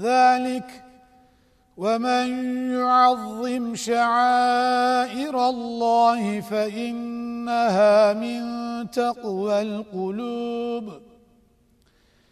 ذلك ومن يعظم شعائر الله فإنها من تقوى القلوب